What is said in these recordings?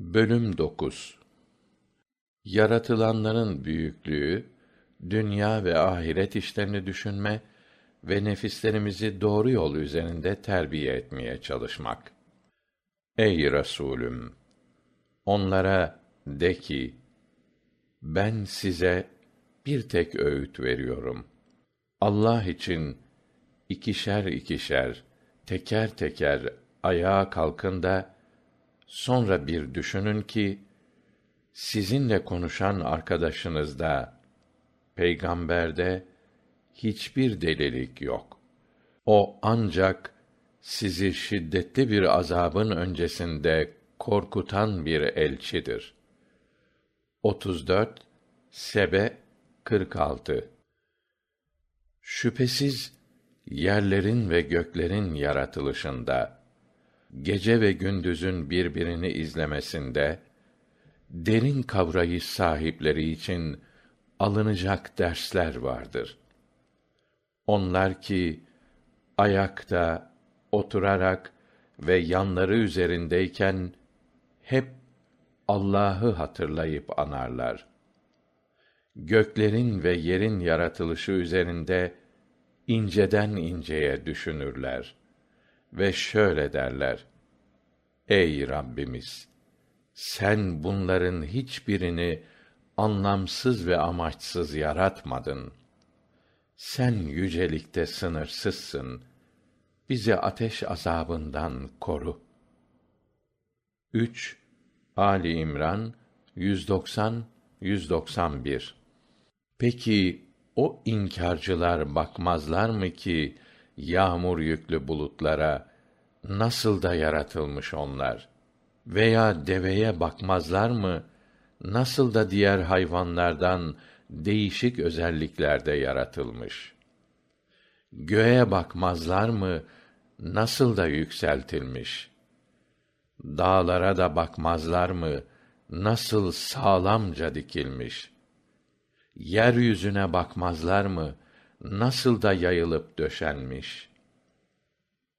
Bölüm 9 Yaratılanların büyüklüğü, dünya ve ahiret işlerini düşünme ve nefislerimizi doğru yol üzerinde terbiye etmeye çalışmak. Ey Resulüm! Onlara de ki, ben size bir tek öğüt veriyorum. Allah için ikişer ikişer, teker teker ayağa kalkın da, Sonra bir düşünün ki sizinle konuşan arkadaşınızda peygamberde hiçbir delilik yok. O ancak sizi şiddetli bir azabın öncesinde korkutan bir elçidir. 34 Sebe 46 Şüphesiz yerlerin ve göklerin yaratılışında gece ve gündüzün birbirini izlemesinde derin kavrayış sahipleri için alınacak dersler vardır. Onlar ki ayakta, oturarak ve yanları üzerindeyken hep Allah'ı hatırlayıp anarlar. Göklerin ve yerin yaratılışı üzerinde inceden inceye düşünürler ve şöyle derler: Ey Rabbimiz! Sen bunların hiçbirini anlamsız ve amaçsız yaratmadın. Sen yücelikte sınırsızsın. Bizi ateş azabından koru. 3 Ali İmran 190 191 Peki o inkarcılar bakmazlar mı ki yağmur yüklü bulutlara nasıl da yaratılmış onlar? Veya deveye bakmazlar mı? Nasıl da diğer hayvanlardan değişik özelliklerde yaratılmış? Göğe bakmazlar mı? Nasıl da yükseltilmiş? Dağlara da bakmazlar mı? Nasıl sağlamca dikilmiş? Yeryüzüne bakmazlar mı nasıl da yayılıp döşenmiş.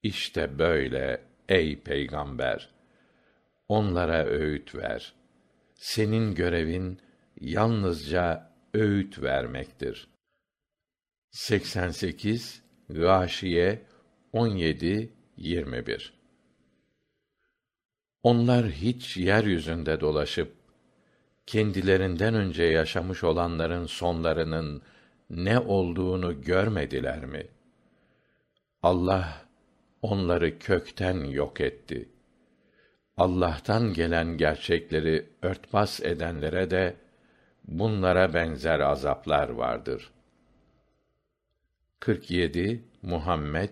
Işte böyle ey peygamber. Onlara öğüt ver. Senin görevin yalnızca öğüt vermektir. 88 gâşiye 17 21 onlar hiç yeryüzünde dolaşıp kendilerinden önce yaşamış olanların sonlarının ne olduğunu görmediler mi? Allah onları kökten yok etti. Allah'tan gelen gerçekleri örtbas edenlere de bunlara benzer azaplar vardır. muhammed